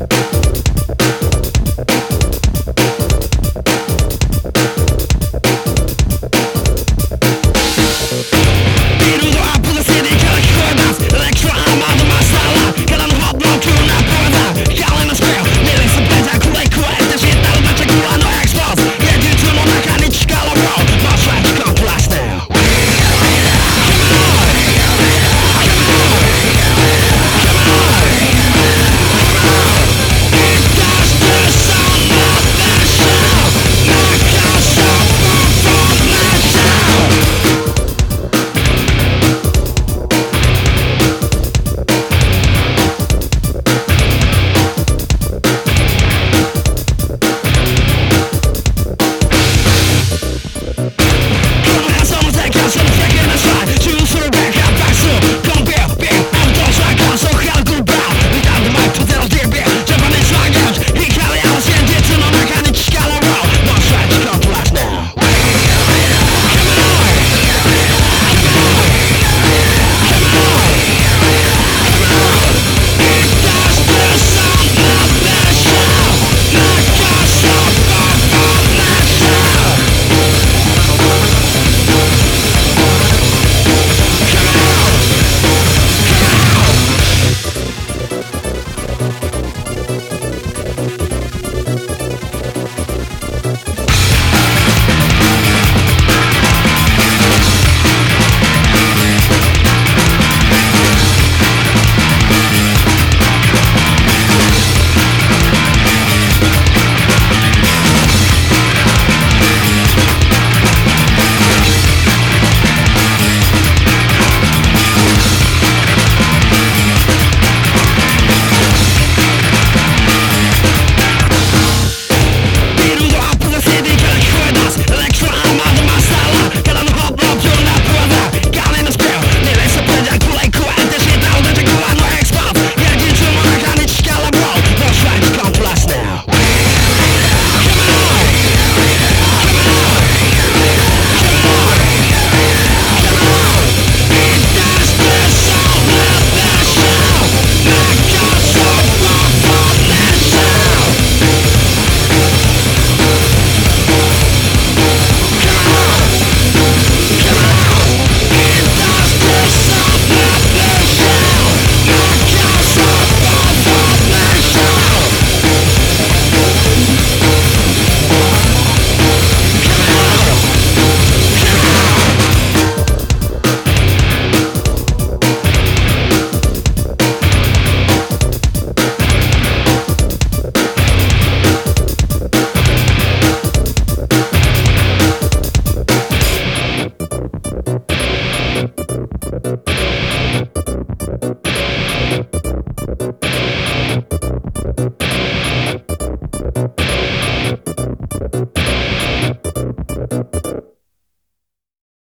Música